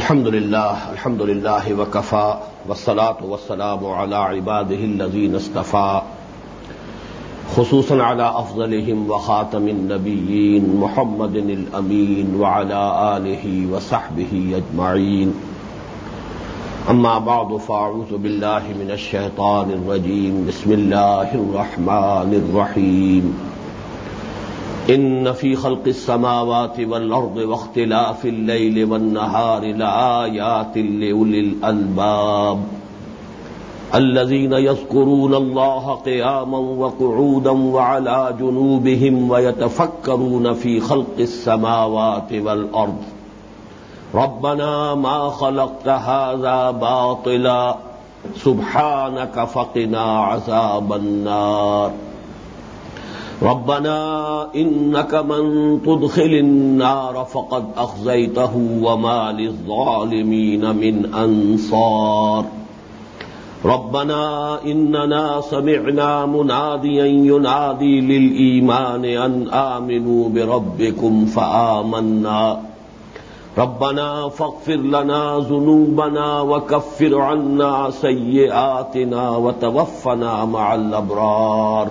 الحمد لله الحمد لله وكفى، والصلاة والسلام على عباده الذين اصطفى، خصوصا على أفضلهم وخاتم النبيين محمد الأمين وعلى آله وصحبه أجمعين. أما بعد، فأعوذ بالله من الشيطان الرجيم. بسم الله الرحمن الرحيم. إن في خلق السماوات والأرض واختلاف الليل والنهار لآيات لأولي الألباب. الذين يذكرون الله قياما وقعودا وعلى جنوبهم ويتفكرون في خلق السماوات والأرض. ربنا ما خلقت هذا باطلا. سبحانك فقنا عذاب النار. ربنا إنك من تدخل النار فقد أخزيته وما للظالمين من أنصار. ربنا إننا سمعنا مناديا ينادي للإيمان أن آمنوا بربكم فآمنا. ربنا فاغفر لنا ذنوبنا وكفر عنا سيئاتنا وتوفنا مع الأبرار.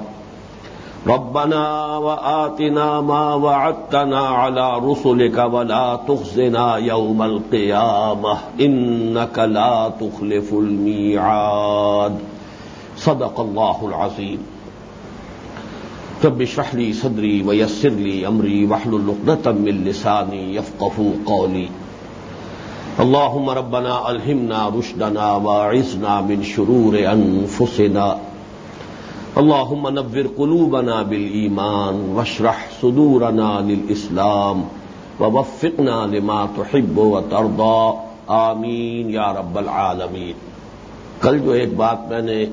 ربنا وآتنا ما وعدتنا على رسلك ولا تخزنا يوم القيامة إنك لا تخلف الميعاد. صدق الله العظيم. رب اشرح لي صدري ويسر لي أمري واحلل عقدة من لساني يفقهوا قولي. اللهم ربنا ألهمنا رشدنا واعذنا من شرور أنفسنا. اللهم نور قلوبنا بالإيمان واشرح صدورنا للإسلام ووفقنا لما تحب وترضى آمین یا رب العالمین۔ کل جو ایک بات میں نے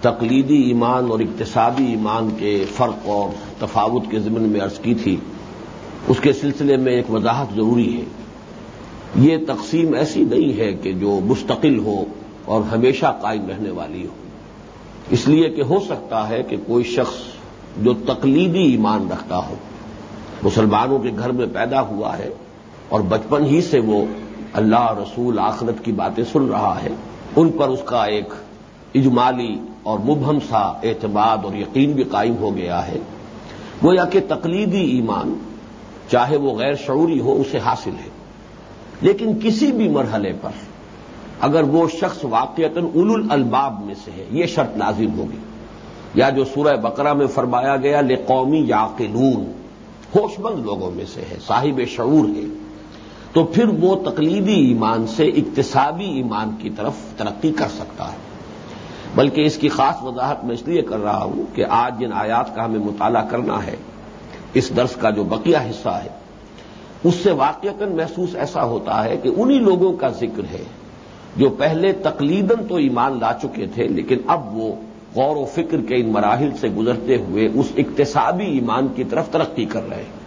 تقلیدی ایمان اور اقتصادی ایمان کے فرق اور تفاوت کے ضمن میں عرض کی تھی، اس کے سلسلے میں ایک وضاحت ضروری ہے۔ یہ تقسیم ایسی نہیں ہے کہ جو مستقل ہو اور ہمیشہ قائم رہنے والی ہو۔ اس لیے کہ ہو سکتا ہے کہ کوئی شخص جو تقلیدی ایمان رکھتا ہو، مسلمانوں کے گھر میں پیدا ہوا ہے اور بچپن ہی سے وہ اللہ رسول آخرت کی باتیں سن رہا ہے، ان پر اس کا ایک اجمالی اور مبہم سا اعتماد اور یقین بھی قائم ہو گیا ہے۔ وہ یا کہ تقلیدی ایمان چاہے وہ غیر شعوری ہو، اسے حاصل ہے۔ لیکن کسی بھی مرحلے پر اگر وہ شخص واقعتا اول الباب میں سے ہے، یہ شرط نازل ہوگی۔ یا جو سورہ بقرہ میں فرمایا گیا لے قومی یا ہوش مند لوگوں میں سے ہے، صاحب شعور ہے۔ تو پھر وہ تقلیدی ایمان سے اقتصابی ایمان کی طرف ترقی کر سکتا ہے۔ بلکہ اس کی خاص وضاحت میں اس لیے کر رہا ہوں کہ آج جن آیات کا ہمیں مطالعہ کرنا ہے، اس درس کا جو بقیہ حصہ ہے، اس سے واقعتاً محسوس ایسا ہوتا ہے کہ انہی لوگوں کا ذکر ہے جو پہلے تقلیدن تو ایمان لا چکے تھے، لیکن اب وہ غور و فکر کے ان مراحل سے گزرتے ہوئے اس اقتصابی ایمان کی طرف ترقی کر رہے ہیں۔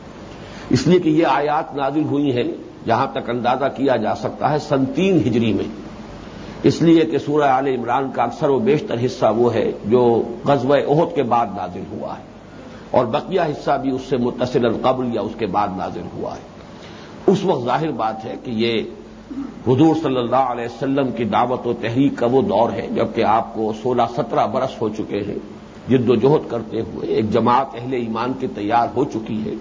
اس لیے کہ یہ آیات نازل ہوئی ہیں، جہاں تک اندازہ کیا جا سکتا ہے، سن تین ہجری میں۔ اس لیے کہ سورہ عال عمران کا اکثر و بیشتر حصہ وہ ہے جو غزب عہد کے بعد نازل ہوا ہے، اور بقیہ حصہ بھی اس سے متصل قبل یا اس کے بعد نازل ہوا ہے۔ اس وقت ظاہر بات ہے کہ یہ حضور صلی اللہ علیہ وسلم کی دعوت و تحریک کا وہ دور ہے، جبکہ آپ کو سولہ سترہ برس ہو چکے ہیں۔ جد و جہد کرتے ہوئے ایک جماعت اہل ایمان کی تیار ہو چکی ہے۔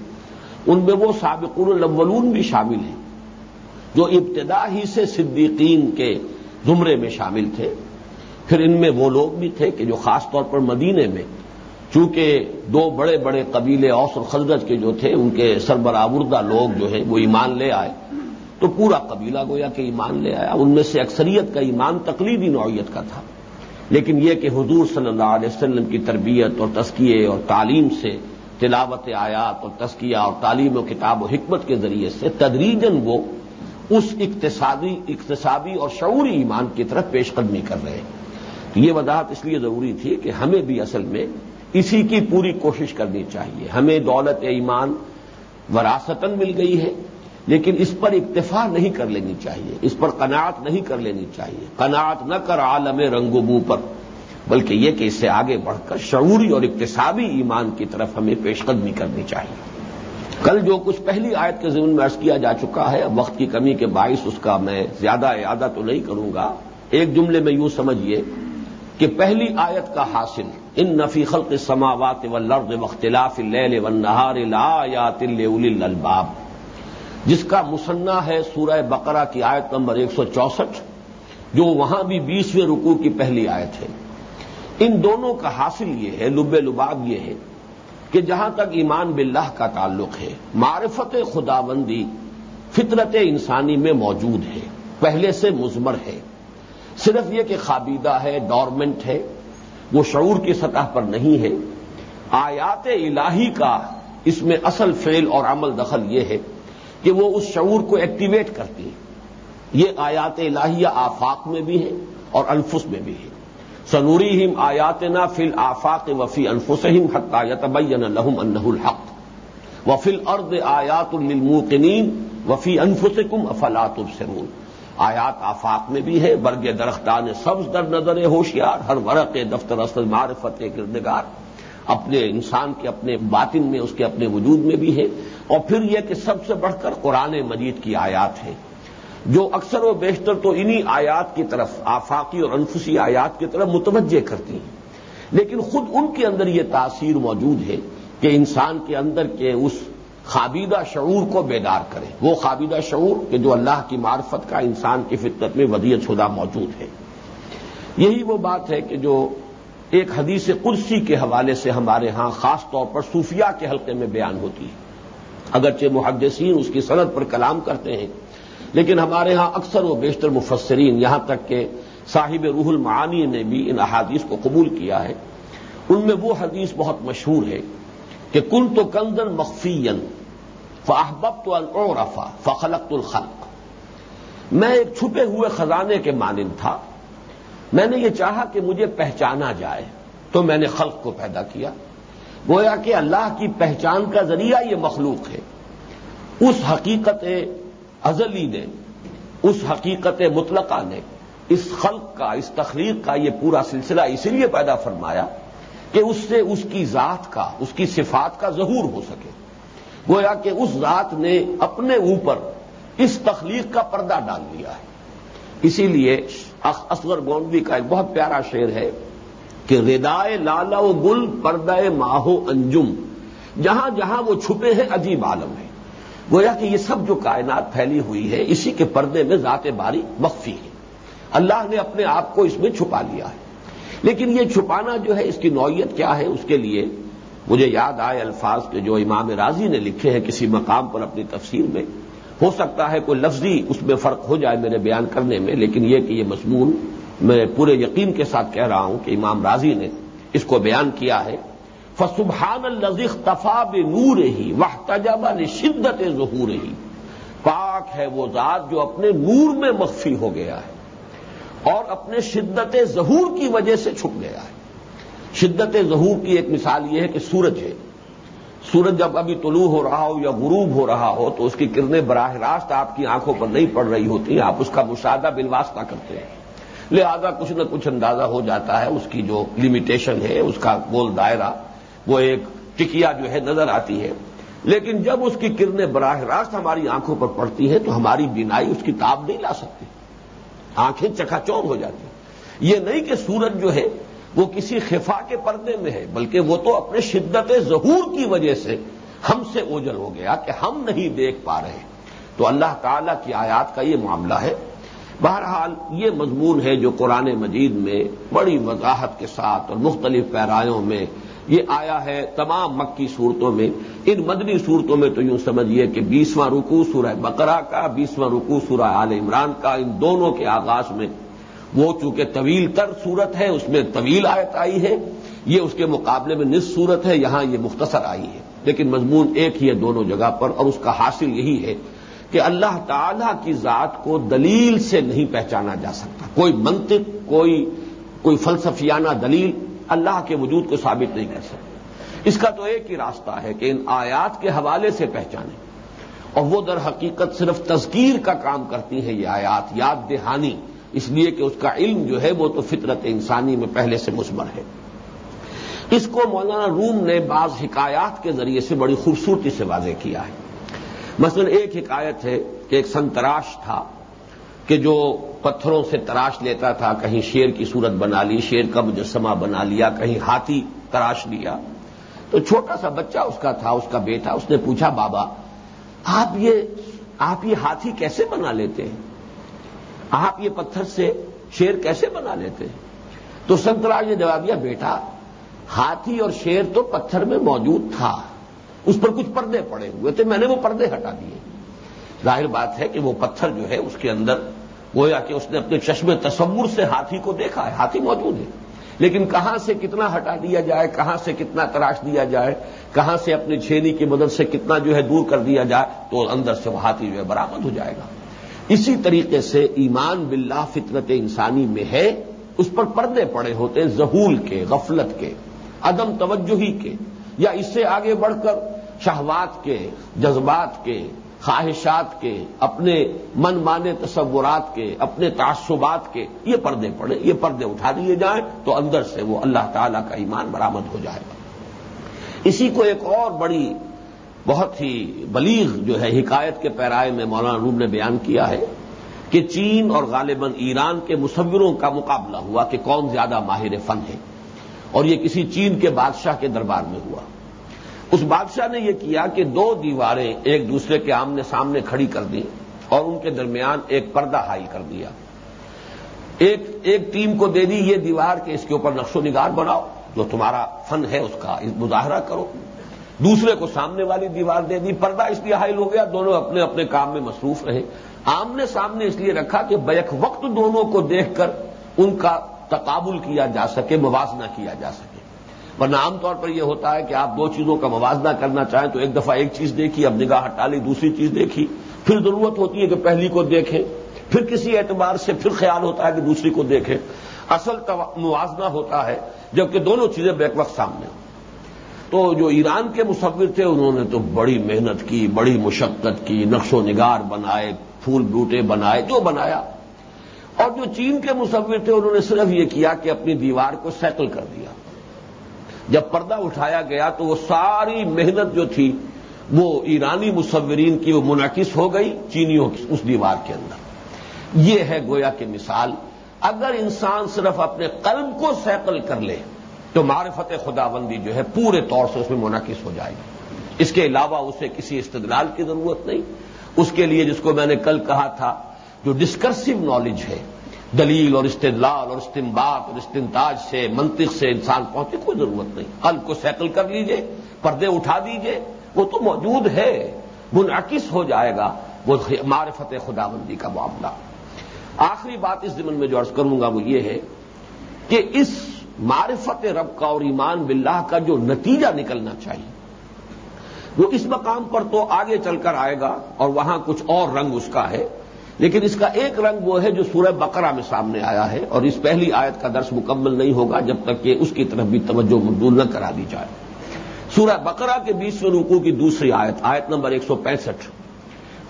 ان میں وہ سابقون الاولون بھی شامل ہیں، جو ابتدا ہی سے صدیقین کے زمرے میں شامل تھے۔ پھر ان میں وہ لوگ بھی تھے کہ جو خاص طور پر مدینے میں، چونکہ دو بڑے بڑے قبیلے اوس اور خزرج کے جو تھے، ان کے سربراہوردہ لوگ جو ہیں، وہ ایمان لے آئے۔ تو پورا قبیلہ گویا کہ ایمان لے آیا۔ ان میں سے اکثریت کا ایمان تقلیدی نوعیت کا تھا۔ لیکن یہ کہ حضور صلی اللہ علیہ وسلم کی تربیت اور تسکیے اور تعلیم سے تلاوت آیات اور تسکیہ اور تعلیم و کتاب و حکمت کے ذریعے سے تدریجن وہ اس اقتصادی اقتصادی اور شعوری ایمان کی طرف پیش قدمی کر رہے ہیں۔ یہ وضاحت اس لیے ضروری تھی کہ ہمیں بھی اصل میں اسی کی پوری کوشش کرنی چاہیے۔ ہمیں دولت ایمان وراثتاً مل گئی ہے۔ لیکن اس پر اکتفا نہیں کر لینی چاہیے، اس پر قناعت نہیں کر لینی چاہیے۔ قناعت نہ کر عالم رنگ و بو پر، بلکہ یہ کہ اس سے آگے بڑھ کر شعوری اور اقتصابی ایمان کی طرف ہمیں پیش قدمی کرنی چاہیے۔ کل جو کچھ پہلی آیت کے ضمن میں عرض کیا جا چکا ہے، اب وقت کی کمی کے باعث اس کا میں زیادہ اعادہ تو نہیں کروں گا۔ ایک جملے میں یوں سمجھیے کہ پہلی آیت کا حاصل، ان نفی خلق سماوات و لرد وختلاف اللیل والنہار لآیات لأولی الباب جس کا مصنع ہے سورہ بقرہ کی آیت نمبر ایک سو چوسٹھ جو وہاں بھی بیسویں رکوع کی پہلی آیت ہے۔ ان دونوں کا حاصل یہ ہے، لب لباب یہ ہے، کہ جہاں تک ایمان باللہ کا تعلق ہے، معرفت خداوندی فطرت انسانی میں موجود ہے، پہلے سے مزمر ہے۔ صرف یہ کہ خابیدہ ہے، ڈورمنٹ ہے، وہ شعور کی سطح پر نہیں ہے۔ آیات الہی کا اس میں اصل فعل اور عمل دخل یہ ہے کہ وہ اس شعور کو ایکٹیویٹ کرتی ہے یہ آیات الہیہ آفاق میں بھی ہے اور انفس میں بھی ہے سنوری ہم آیات نا فل آفاق وفی انفسم حتہ یتبین لہم انہ الحق۔ وفل ارد آیات الموقنین وفی انفسکم افلات السرون آیات آفاق میں بھی ہے برگ درختان سبز در نظر ہوشیار، ہر ورق دفتر اصل معرفت کردگار۔ اپنے انسان کے اپنے باطن میں، اس کے اپنے وجود میں بھی ہے۔ اور پھر یہ کہ سب سے بڑھ کر قرآن مجید کی آیات ہے جو اکثر و بیشتر تو انہی آیات کی طرف، آفاقی اور انفسی آیات کی طرف متوجہ کرتی ہیں۔ لیکن خود ان کے اندر یہ تاثیر موجود ہے کہ انسان کے اندر کے اس خابیدہ شعور کو بیدار کرے۔ وہ خابیدہ شعور کہ جو اللہ کی معرفت کا انسان کی فطرت میں ودیت شدہ موجود ہے۔ یہی وہ بات ہے کہ جو ایک حدیث قدسی کے حوالے سے ہمارے ہاں خاص طور پر صوفیہ کے حلقے میں بیان ہوتی ہے۔ اگرچہ محدثین اس کی صنعت پر کلام کرتے ہیں، لیکن ہمارے ہاں اکثر و بیشتر مفسرین یہاں تک کہ صاحب روح المعانی نے بھی ان احادیث کو قبول کیا ہے۔ ان میں وہ حدیث بہت مشہور ہے کہ کن تو کندن مخفین فاحبب تو الفا فخلق الخلق۔ میں ایک چھپے ہوئے خزانے کے مانند تھا۔ میں نے یہ چاہا کہ مجھے پہچانا جائے تو میں نے خلق کو پیدا کیا۔ گویا کہ اللہ کی پہچان کا ذریعہ یہ مخلوق ہے۔ اس حقیقت ازلی نے، اس حقیقت مطلقہ نے اس خلق کا، اس تخلیق کا یہ پورا سلسلہ اسی لیے پیدا فرمایا کہ اس سے اس کی ذات کا، اس کی صفات کا ظہور ہو سکے۔ گویا کہ اس ذات نے اپنے اوپر اس تخلیق کا پردہ ڈال دیا ہے۔ اسی لیے اصغر گونڈوی کا ایک بہت پیارا شعر ہے کہ ردائے لالا و گل پردہ ماہو انجم۔ جہاں جہاں وہ چھپے ہیں عجیب عالم ہے گویا کہ یہ سب جو کائنات پھیلی ہوئی ہے، اسی کے پردے میں ذات باری مخفی ہے۔ اللہ نے اپنے آپ کو اس میں چھپا لیا ہے۔ لیکن یہ چھپانا جو ہے، اس کی نوعیت کیا ہے؟ اس کے لیے مجھے یاد آئے الفاظ کے جو امام راضی نے لکھے ہیں کسی مقام پر اپنی تفسیر میں۔ ہو سکتا ہے کوئی لفظی اس میں فرق ہو جائے میرے بیان کرنے میں، لیکن یہ کہ یہ مضمون میں پورے یقین کے ساتھ کہہ رہا ہوں کہ امام راضی نے اس کو بیان کیا ہے۔ فسبحان الزیخ تفاب نور ہی وہ تجبہ نے شدت ظہور ہی پاک ہے وہ ذات جو اپنے نور میں مخفی ہو گیا ہے اور اپنے شدت ظہور کی وجہ سے چھپ گیا ہے۔ شدت ظہور کی ایک مثال یہ ہے کہ سورج ہے۔ سورج جب ابھی طلوع ہو رہا ہو یا غروب ہو رہا ہو تو اس کی کرنیں براہ راست آپ کی آنکھوں پر نہیں پڑ رہی ہوتی، آپ اس کا مشاہدہ بالواسطہ کرتے ہیں۔ لہذا کچھ نہ کچھ اندازہ ہو جاتا ہے، اس کی جو لمیٹیشن ہے، اس کا گول دائرہ، وہ ایک ٹکیا جو ہے نظر آتی ہے۔ لیکن جب اس کی کرنیں براہ راست ہماری آنکھوں پر پڑتی ہیں تو ہماری بینائی اس کی تاب نہیں لا سکتی۔ آنکھیں چکا چور ہو جاتی۔ یہ نہیں کہ سورج جو ہے وہ کسی خفا کے پردے میں ہے، بلکہ وہ تو اپنے شدت ظہور کی وجہ سے ہم سے اوجل ہو گیا کہ ہم نہیں دیکھ پا رہے۔ تو اللہ تعالی کی آیات کا یہ معاملہ ہے۔ بہرحال یہ مضمون ہے جو قرآن مجید میں بڑی وضاحت کے ساتھ اور مختلف پیرایوں میں یہ آیا ہے تمام مکی صورتوں میں۔ ان مدنی صورتوں میں تو یوں سمجھیے کہ بیسواں رکو سورہ بقرہ کا، بیسواں رکو سورہ عال عمران کا، ان دونوں کے آغاز میں وہ چونکہ طویل تر صورت ہے، اس میں طویل آیت آئی ہے، یہ اس کے مقابلے میں نصف صورت ہے، یہاں یہ مختصر آئی ہے۔ لیکن مضمون ایک ہی ہے دونوں جگہ پر، اور اس کا حاصل یہی ہے کہ اللہ تعالی کی ذات کو دلیل سے نہیں پہچانا جا سکتا۔ کوئی منطق، کوئی کوئی فلسفیانہ دلیل اللہ کے وجود کو ثابت نہیں کر سکتے اس کا تو ایک ہی راستہ ہے کہ ان آیات کے حوالے سے پہچانے۔ اور وہ در حقیقت صرف تذکیر کا کام کرتی ہیں یہ آیات، یاد دہانی۔ اس لیے کہ اس کا علم جو ہے وہ تو فطرت انسانی میں پہلے سے مثمر ہے۔ اس کو مولانا روم نے بعض حکایات کے ذریعے سے بڑی خوبصورتی سے واضح کیا ہے۔ مثلا ایک حکایت ہے کہ ایک سن تراش تھا کہ جو پتھروں سے تراش لیتا تھا، کہیں شیر کی صورت بنا لی، شیر کا مجسمہ بنا لیا، کہیں ہاتھی تراش لیا۔ تو چھوٹا سا بچہ اس کا تھا، اس کا بیٹا، اس نے پوچھا، بابا، آپ یہ آپ یہ ہاتھی کیسے بنا لیتے ہیں؟ آپ یہ پتھر سے شیر کیسے بنا لیتے ہیں؟ تو سنتراج نے جواب دیا، بیٹا، ہاتھی اور شیر تو پتھر میں موجود تھا، اس پر کچھ پردے پڑے ہوئے تھے، میں نے وہ پردے ہٹا دیے۔ ظاہر بات ہے کہ وہ پتھر جو ہے، اس کے اندر گویا کہ اس نے اپنے چشم تصور سے ہاتھی کو دیکھا ہے، ہاتھی موجود ہے۔ لیکن کہاں سے کتنا ہٹا دیا جائے، کہاں سے کتنا تراش دیا جائے، کہاں سے اپنی چھینی کی مدد سے کتنا جو ہے دور کر دیا جائے، تو اندر سے وہ ہاتھی جو ہے برامد ہو جائے گا۔ اسی طریقے سے ایمان باللہ فطرت انسانی میں ہے، اس پر پردے پڑے ہوتے ظہول کے، غفلت کے، عدم توجہی کے، یا اس سے آگے بڑھ کر شہوات کے، جذبات کے، خواہشات کے، اپنے من مانے تصورات کے، اپنے تعصبات کے، یہ پردے پڑے، یہ پردے اٹھا دیے جائیں تو اندر سے وہ اللہ تعالی کا ایمان برامد ہو جائے گا۔ اسی کو ایک اور بڑی بہت ہی بلیغ جو ہے حکایت کے پیرائے میں مولانا روم نے بیان کیا ہے کہ چین اور غالباً ایران کے مصوروں کا مقابلہ ہوا کہ کون زیادہ ماہر فن ہے۔ اور یہ کسی چین کے بادشاہ کے دربار میں ہوا۔ اس بادشاہ نے یہ کیا کہ دو دیواریں ایک دوسرے کے آمنے سامنے کھڑی کر دی اور ان کے درمیان ایک پردہ حائل کر دیا۔ ایک ایک ٹیم کو دے دی یہ دیوار کہ اس کے اوپر نقش و نگار بناؤ، جو تمہارا فن ہے اس کا مظاہرہ کرو۔ دوسرے کو سامنے والی دیوار دے دی، پردہ اس لیے حائل ہو گیا، دونوں اپنے اپنے کام میں مصروف رہے۔ آمنے سامنے اس لیے رکھا کہ بیک وقت دونوں کو دیکھ کر ان کا تقابل کیا جا سکے، موازنہ کیا جا سکے۔ ورنہ عام طور پر یہ ہوتا ہے کہ آپ دو چیزوں کا موازنہ کرنا چاہیں تو ایک دفعہ ایک چیز دیکھی، اب نگاہ ہٹا لی، دوسری چیز دیکھی۔ پھر ضرورت ہوتی ہے کہ پہلی کو دیکھیں۔ پھر کسی اعتبار سے پھر خیال ہوتا ہے کہ دوسری کو دیکھیں۔ اصل موازنہ ہوتا ہے جبکہ دونوں چیزیں بیک وقت سامنے ہوں۔ تو جو ایران کے مصور تھے، انہوں نے تو بڑی محنت کی، بڑی مشقت کی، نقش و نگار بنائے، پھول بوٹے بنائے، جو بنایا۔ اور جو چین کے مصور تھے، انہوں نے صرف یہ کیا کہ اپنی دیوار کو سیٹل کر دیا۔ جب پردہ اٹھایا گیا تو وہ ساری محنت جو تھی، وہ ایرانی مصورین کی وہ منعقد ہو گئی چینیوں کی، اس دیوار کے اندر۔ یہ ہے گویا کی مثال، اگر انسان صرف اپنے قلب کو سیکل کر لے تو معرفت خدا بندی جو ہے پورے طور سے اس میں منعقد ہو جائے گی۔ اس کے علاوہ اسے کسی استدلال کی ضرورت نہیں۔ اس کے لیے جس کو میں نے کل کہا تھا، جو ڈسکرسو نالج ہے، دلیل اور استدلال اور استمباد اور استنتاج سے، منطق سے انسان پہنچے، کوئی ضرورت نہیں۔ قلب کو سیکل کر لیجیے، پردے اٹھا دیجیے، وہ تو موجود ہے۔ منعقص ہو جائے گا وہ معرفت خدا بندی کا معاملہ۔ آخری بات اس زمن میں جو عرض کروں گا وہ یہ ہے کہ اس معرفت رب کا اور ایمان باللہ کا جو نتیجہ نکلنا چاہیے۔ وہ اس مقام پر تو آگے چل کر آئے گا اور وہاں کچھ اور رنگ اس کا ہے۔ لیکن اس کا ایک رنگ وہ ہے جو سورہ بقرہ میں سامنے آیا ہے اور اس پہلی آیت کا درس مکمل نہیں ہوگا جب تک کہ اس کی طرف بھی توجہ مبدول نہ کرا دی جائے۔ سورہ بقرہ کے بیسویں رکو کی دوسری آیت آیت نمبر ایک سو پینسٹھ۔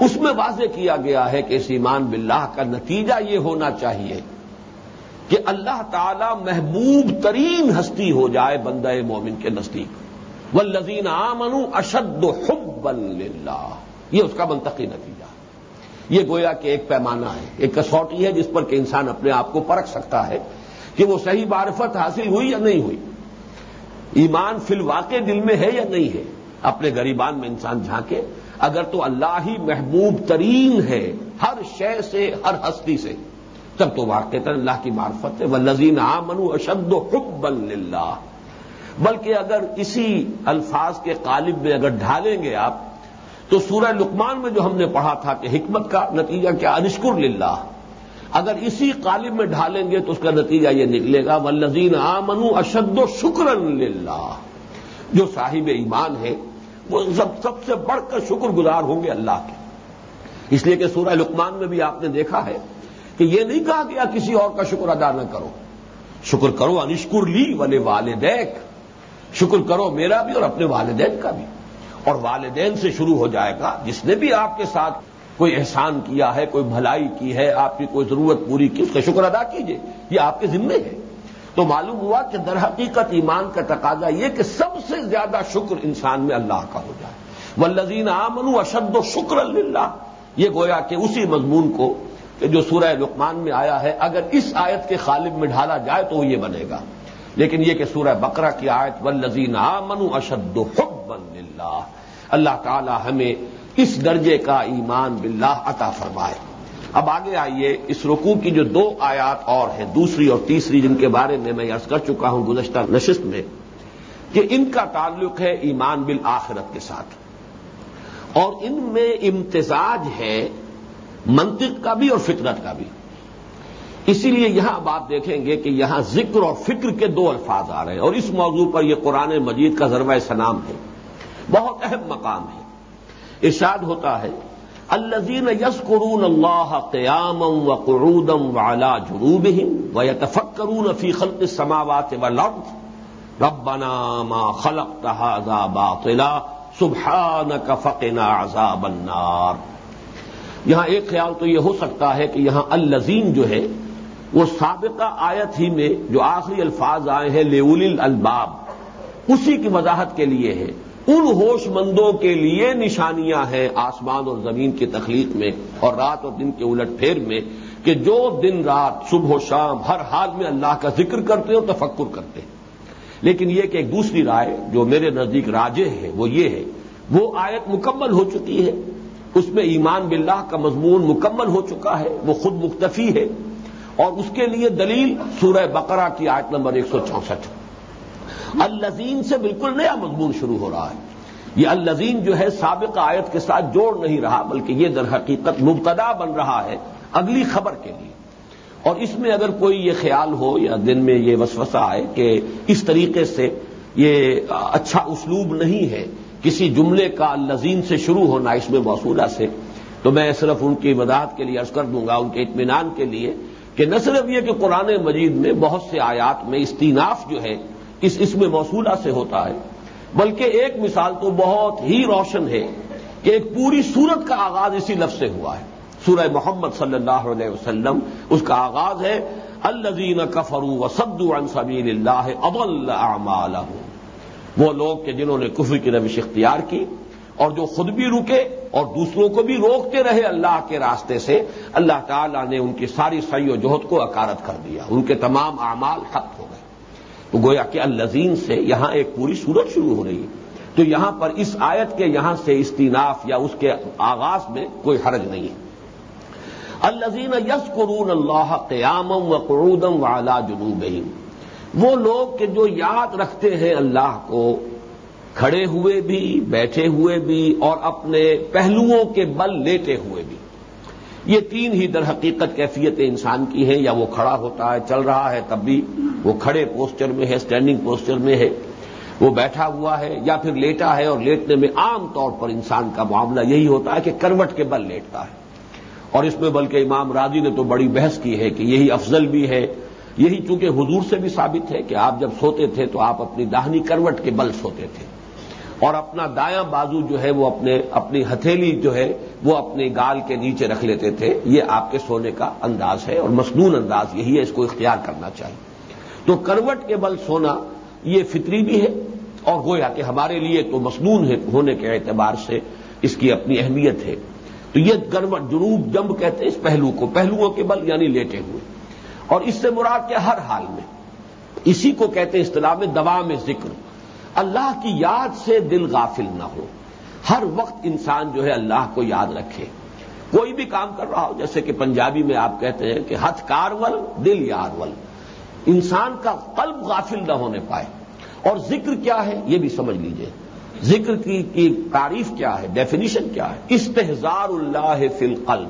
اس میں واضح کیا گیا ہے کہ اس ایمان باللہ کا نتیجہ یہ ہونا چاہیے۔ کہ اللہ تعالی محبوب ترین ہستی ہو جائے بندہ مومن کے نزدیک۔ و لذین آمنو اشد حب اللہ یہ اس کا منطقی نتیجہ۔ یہ گویا کہ ایک پیمانہ ہے، ایک کسوٹی ہے جس پر کہ انسان اپنے آپ کو پرکھ سکتا ہے کہ وہ صحیح معرفت حاصل ہوئی یا نہیں ہوئی۔ ایمان فی الواقع دل میں ہے یا نہیں ہے؟ اپنے غریبان میں انسان جھانکے۔ اگر تو اللہ ہی محبوب ترین ہے، ہر شے سے، ہر ہستی سے۔ تب تو واقع اللہ کی معرفت ہے وہ لذین آ منو اشد و حب اللہ بلکہ اگر اسی الفاظ کے قالب میں اگر ڈھالیں گے آپ، تو سورہ لقمان میں جو ہم نے پڑھا تھا کہ حکمت کا نتیجہ کیا انشکر للہ۔ اگر اسی قالب میں ڈھالیں گے تو اس کا نتیجہ یہ نکلے گا ولزین آمنو اشد و شکر للہ۔ جو صاحب ایمان ہے وہ سب سب سے بڑھ کر شکر گزار ہوں گے اللہ کے۔ اس لیے کہ سورہ لقمان میں بھی آپ نے دیکھا ہے کہ یہ نہیں کہا گیا کسی اور کا شکر ادا نہ کرو۔ شکر کرو انشکر لی ولے والدیک شکر کرو میرا بھی اور اپنے والدین کا بھی۔ اور والدین سے شروع ہو جائے گا۔ جس نے بھی آپ کے ساتھ کوئی احسان کیا ہے، کوئی بھلائی کی ہے، آپ کی کوئی ضرورت پوری کی، اس کا شکر ادا کیجیے یہ آپ کے ذمے ہے۔ تو معلوم ہوا کہ در حقیقت ایمان کا تقاضا یہ کہ سب سے زیادہ شکر انسان میں اللہ کا ہو جائے۔ ولزین آمن اشد و شکر اللہ یہ گویا کہ اسی مضمون کو کہ جو سورہ لقمان میں آیا ہے، اگر اس آیت کے خالب میں ڈھالا جائے تو یہ بنے گا۔ لیکن یہ کہ سورہ بقرہ کی آیت ولزین آمن اشد حب اللہ اللہ تعالی ہمیں اس درجے کا ایمان باللہ عطا فرمائے۔ اب آگے آئیے، اس رکوع کی جو دو آیات اور ہیں، دوسری اور تیسری، جن کے بارے میں میں عرض کر چکا ہوں گزشتہ نشست میں، کہ ان کا تعلق ہے ایمان بالآخرت کے ساتھ۔ اور ان میں امتزاج ہے منطق کا بھی اور فطرت کا بھی۔ اسی لیے یہاں اب آپ دیکھیں گے کہ یہاں ذکر اور فکر کے دو الفاظ آ رہے ہیں اور اس موضوع پر یہ قرآن مجید کا ذروہ سلام ہے۔ بہت اہم مقام ہے۔ ارشاد ہوتا ہے الزین یس قرون اللہ قیام و قرودم والا جنوب و یتفکرون فی خلق سماوات و لفظ ربنا ما خلق تحاظا باطلا سبحان کا فقنا عذاب النار۔ یہاں ایک خیال تو یہ ہو سکتا ہے کہ یہاں الزین جو ہے، وہ سابقہ آیت ہی میں جو آخری الفاظ آئے ہیں لیول الباب اسی کی وضاحت کے لیے ہے۔ ان ہوش مندوں کے لیے نشانیاں ہیں آسمان اور زمین کی تخلیق میں اور رات اور دن کے الٹ پھیر میں کہ جو دن رات، صبح و شام ہر حال میں اللہ کا ذکر کرتے اور تفکر کرتے ہیں۔ لیکن یہ کہ ایک دوسری رائے جو میرے نزدیک راجے ہے، وہ یہ ہے، وہ آیت مکمل ہو چکی ہے۔ اس میں ایمان باللہ کا مضمون مکمل ہو چکا ہے، وہ خود مختفی ہے۔ اور اس کے لیے دلیل سورہ بقرہ کی آیت نمبر ایک سو چونسٹھ۔ الزین سے بالکل نیا مضمون شروع ہو رہا ہے۔ یہ الزین جو ہے سابق آیت کے ساتھ جوڑ نہیں رہا، بلکہ یہ در حقیقت مبتدا بن رہا ہے اگلی خبر کے لیے۔ اور اس میں اگر کوئی یہ خیال ہو یا دن میں یہ وسوسہ آئے کہ اس طریقے سے یہ اچھا اسلوب نہیں ہے کسی جملے کا الزین سے شروع ہونا اس میں موصولہ سے، تو میں صرف ان کی وضاحت کے لیے عرض کر دوں گا، ان کے اطمینان کے لیے کہ نہ صرف یہ کہ قرآن مجید میں بہت سے آیات میں استیناف جو ہے اس اس میں موصولہ سے ہوتا ہے، بلکہ ایک مثال تو بہت ہی روشن ہے کہ ایک پوری سورت کا آغاز اسی لفظ سے ہوا ہے۔ سورہ محمد صلی اللہ علیہ وسلم اس کا آغاز ہے الزین کفرو و سدو سبیل اللہ ابل وہ لوگ کہ جنہوں نے کفر کی روش اختیار کی اور جو خود بھی رکے اور دوسروں کو بھی روکتے رہے اللہ کے راستے سے، اللہ تعالیٰ نے ان کی ساری سی و جوہد کو اکارت کر دیا۔ ان کے تمام اعمال ختم ہو گئے۔ تو گویا کہ الزین سے یہاں ایک پوری صورت شروع ہو رہی ہے۔ تو یہاں پر اس آیت کے یہاں سے استیناف یا اس کے آغاز میں کوئی حرج نہیں ہے۔ الزین یس قرون اللہ قیام و قرودم والا جنوب وہ لوگ کہ جو یاد رکھتے ہیں اللہ کو، کھڑے ہوئے بھی، بیٹھے ہوئے بھی، اور اپنے پہلوؤں کے بل لیتے ہوئے بھی۔ یہ تین ہی در حقیقت کیفیتیں انسان کی ہیں، یا وہ کھڑا ہوتا ہے، چل رہا ہے، تب بھی وہ کھڑے پوسچر میں ہے اسٹینڈنگ پوسچر میں ہے۔ وہ بیٹھا ہوا ہے، یا پھر لیٹا ہے، اور لیٹنے میں عام طور پر انسان کا معاملہ یہی ہوتا ہے کہ کروٹ کے بل لیٹتا ہے۔ اور اس میں بلکہ امام راضی نے تو بڑی بحث کی ہے کہ یہی افضل بھی ہے یہی چونکہ حضور سے بھی ثابت ہے کہ آپ جب سوتے تھے تو آپ اپنی داہنی کروٹ کے بل سوتے تھے۔ اور اپنا دایاں بازو جو ہے وہ اپنے اپنی ہتھیلی جو ہے وہ اپنے گال کے نیچے رکھ لیتے تھے۔ یہ آپ کے سونے کا انداز ہے اور مصنون انداز یہی ہے، اس کو اختیار کرنا چاہیے۔ تو کروٹ کے بل سونا یہ فطری بھی ہے اور گویا کہ ہمارے لیے تو مصنون ہے، ہونے کے اعتبار سے اس کی اپنی اہمیت ہے۔ تو یہ کروٹ جنوب جمب کہتے ہیں، اس پہلو کو، پہلوؤں کے بل یعنی لیٹے ہوئے۔ اور اس سے مراد کے ہر حال میں؟ اسی کو کہتے ہیں اصطلاح میں دوا میں ذکر۔ اللہ کی یاد سے دل غافل نہ ہو۔ ہر وقت انسان جو ہے اللہ کو یاد رکھے۔ کوئی بھی کام کر رہا ہو، جیسے کہ پنجابی میں آپ کہتے ہیں کہ ہتھ کارول، دل یارول۔ انسان کا قلب غافل نہ ہونے پائے۔ اور ذکر کیا ہے؟ یہ بھی سمجھ لیجیے۔ ذکر کی کی تعریف کیا ہے؟ ڈیفینیشن کیا ہے؟ استحزار اللہ فی القلب۔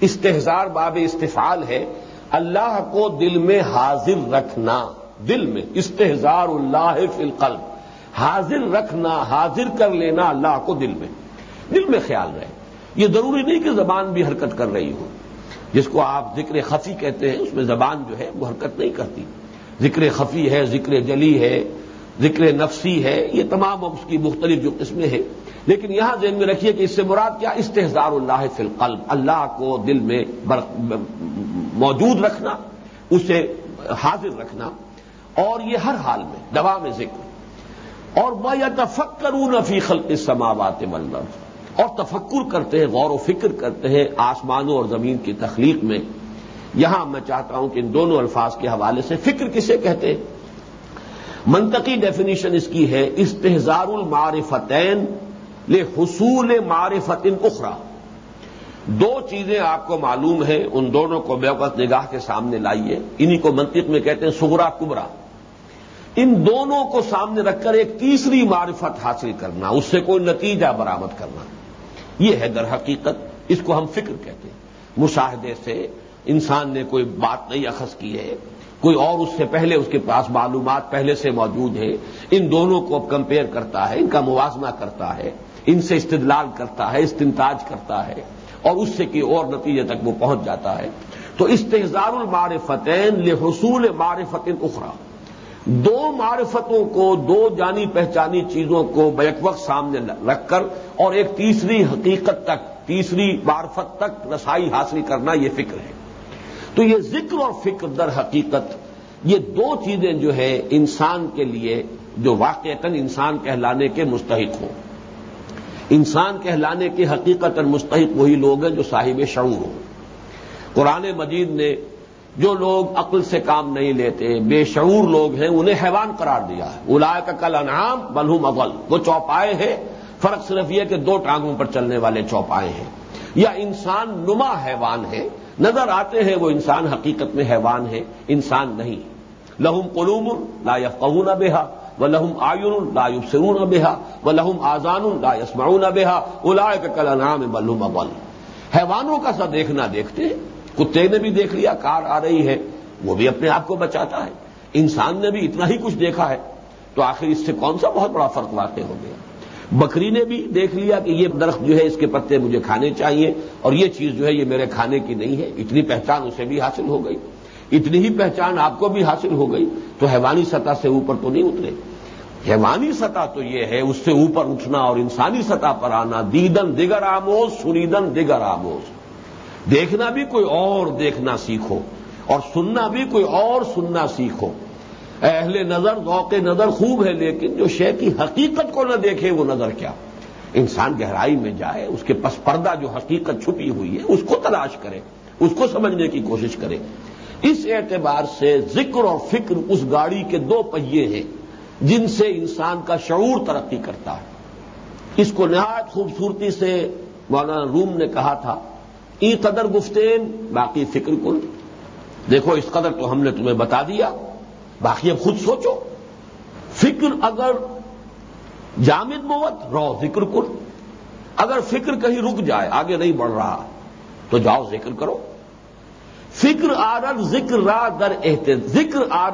استحزار باب استفال ہے۔ اللہ کو دل میں حاضر رکھنا، دل میں استحزار اللہ فی القلب۔ حاضر رکھنا، حاضر کر لینا اللہ کو دل میں۔ دل میں خیال رہے۔ یہ ضروری نہیں کہ زبان بھی حرکت کر رہی ہو۔ جس کو آپ ذکر خفی کہتے ہیں، اس میں زبان جو ہے، وہ حرکت نہیں کرتی۔ ذکر خفی ہے، ذکر جلی ہے، ذکر نفسی ہے، یہ تمام اس کی مختلف جو قسمیں ہیں۔ لیکن یہاں ذہن میں رکھیے کہ اس سے مراد کیا؟ استحزار اللہ فی القلب، اللہ کو دل میں موجود رکھنا، اسے حاضر رکھنا، اور یہ ہر حال میں، دوا میں ذکر۔ اور وہ یا تفکر نفی خلق سماوات ملب اور تفکر کرتے ہیں، غور و فکر کرتے ہیں آسمانوں اور زمین کی تخلیق میں۔ یہاں میں چاہتا ہوں کہ ان دونوں الفاظ کے حوالے سے فکر کسے کہتے ہیں؟ منطقی ڈیفینیشن اس کی ہے استحزار المعرفتین لے حصول معرفت اخرا دو چیزیں آپ کو معلوم ہیں، ان دونوں کو بے وقت نگاہ کے سامنے لائیے۔ انہی کو منطق میں کہتے ہیں سغرا کبرا۔ ان دونوں کو سامنے رکھ کر ایک تیسری معرفت حاصل کرنا، اس سے کوئی نتیجہ برامد کرنا۔ یہ ہے در حقیقت، اس کو ہم فکر کہتے ہیں۔ مشاہدے سے انسان نے کوئی بات نہیں اخذ کی ہے، کوئی اور اس سے پہلے اس کے پاس معلومات پہلے سے موجود ہے ان دونوں کو اب کمپیئر کرتا ہے، ان کا موازنہ کرتا ہے۔ ان سے استدلال کرتا ہے، استنتاج کرتا ہے اور اس سے کہ اور نتیجے تک وہ پہنچ جاتا ہے۔ تو استحزار المعرفتین لحصول معرفت اخرا دو معرفتوں کو، دو جانی پہچانی چیزوں کو بیک وقت سامنے رکھ کر اور ایک تیسری حقیقت تک، تیسری معرفت تک رسائی حاصل کرنا یہ فکر ہے۔ تو یہ ذکر اور فکر در حقیقت یہ دو چیزیں جو ہے انسان کے لیے جو واقعتا انسان کہلانے کے مستحق ہوں۔ انسان کہلانے کے حقیقت اور مستحق وہی لوگ ہیں جو صاحب شعور ہوں۔ قرآن مجید نے جو لوگ عقل سے کام نہیں لیتے، بے شعور لوگ ہیں، انہیں حیوان قرار دیا ہے۔ الا کا کل انعام بلحم اغل وہ چوپائے ہیں، فرق صرف یہ کہ دو ٹانگوں پر چلنے والے چوپائے ہیں۔ یا انسان نما حیوان ہے، نظر آتے ہیں وہ انسان حقیقت میں حیوان ہے، انسان نہیں۔ لہم قلوم لا یفقہون بہا۔ و لہم آئین لا یبصرون بہا و لہم آزان لا یسمعون بہا اولائے نام بلوم اول حیوانوں کا سا دیکھنا دیکھتے ہیں، کتے نے بھی دیکھ لیا، کار آ رہی ہے، وہ بھی اپنے آپ کو بچاتا ہے۔ انسان نے بھی اتنا ہی کچھ دیکھا ہے۔ تو آخر اس سے کون سا بہت بڑا فرق واقع ہو گیا؟ بکری نے بھی دیکھ لیا کہ یہ درخت جو ہے، اس کے پتے مجھے کھانے چاہیے اور یہ چیز جو ہے، یہ میرے کھانے کی نہیں ہے، اتنی پہچان اسے بھی حاصل ہو گئی۔ اتنی ہی پہچان آپ کو بھی حاصل ہو گئی تو حیوانی سطح سے اوپر تو نہیں اترے۔ حیوانی سطح تو یہ ہے، اس سے اوپر اٹھنا اور انسانی سطح پر آنا، دیدن دیگر آموز، سنیدن دیگر آموز۔ دیکھنا بھی کوئی اور دیکھنا سیکھو اور سننا بھی کوئی اور سننا سیکھو۔ اہل نظر، ذوق نظر خوب ہے، لیکن جو شے کی حقیقت کو نہ دیکھے، وہ نظر کیا؟ انسان گہرائی میں جائے، اس کے پس پردہ جو حقیقت چھپی ہوئی ہے، اس کو تلاش کرے، اس کو سمجھنے کی کوشش کرے۔ اس اعتبار سے ذکر اور فکر اس گاڑی کے دو پہیے ہیں جن سے انسان کا شعور ترقی کرتا ہے۔ اس کو نہایت خوبصورتی سے مولانا روم نے کہا تھا، ای قدر گفتین، باقی فکر کل دیکھو، اس قدر تو ہم نے تمہیں بتا دیا، باقی اب خود سوچو۔ فکر اگر جامد موت، رو ذکر کر اگر فکر کہیں رک جائے، آگے نہیں بڑھ رہا، تو جاؤ ذکر کرو۔ فکر آر ذکر را در احت ذکر آر